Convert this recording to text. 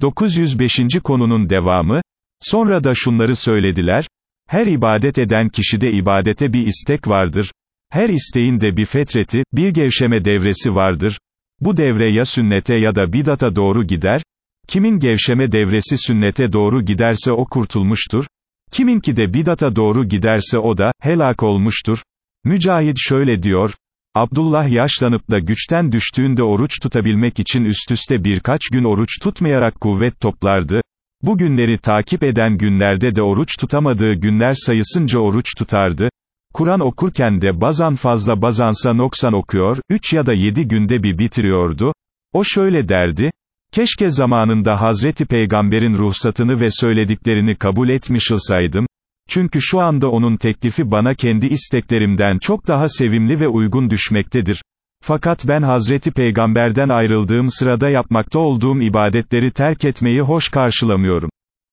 905. konunun devamı, sonra da şunları söylediler, her ibadet eden kişide ibadete bir istek vardır, her isteğin de bir fetreti, bir gevşeme devresi vardır, bu devre ya sünnete ya da bidata doğru gider, kimin gevşeme devresi sünnete doğru giderse o kurtulmuştur, kiminki de bidata doğru giderse o da, helak olmuştur. Mücahit şöyle diyor, Abdullah yaşlanıp da güçten düştüğünde oruç tutabilmek için üst üste birkaç gün oruç tutmayarak kuvvet toplardı, bu günleri takip eden günlerde de oruç tutamadığı günler sayısınca oruç tutardı, Kur'an okurken de bazan fazla bazansa noksan okuyor, üç ya da yedi günde bir bitiriyordu, o şöyle derdi, keşke zamanında Hazreti Peygamber'in ruhsatını ve söylediklerini kabul etmiş olsaydım, çünkü şu anda onun teklifi bana kendi isteklerimden çok daha sevimli ve uygun düşmektedir. Fakat ben Hazreti Peygamber'den ayrıldığım sırada yapmakta olduğum ibadetleri terk etmeyi hoş karşılamıyorum.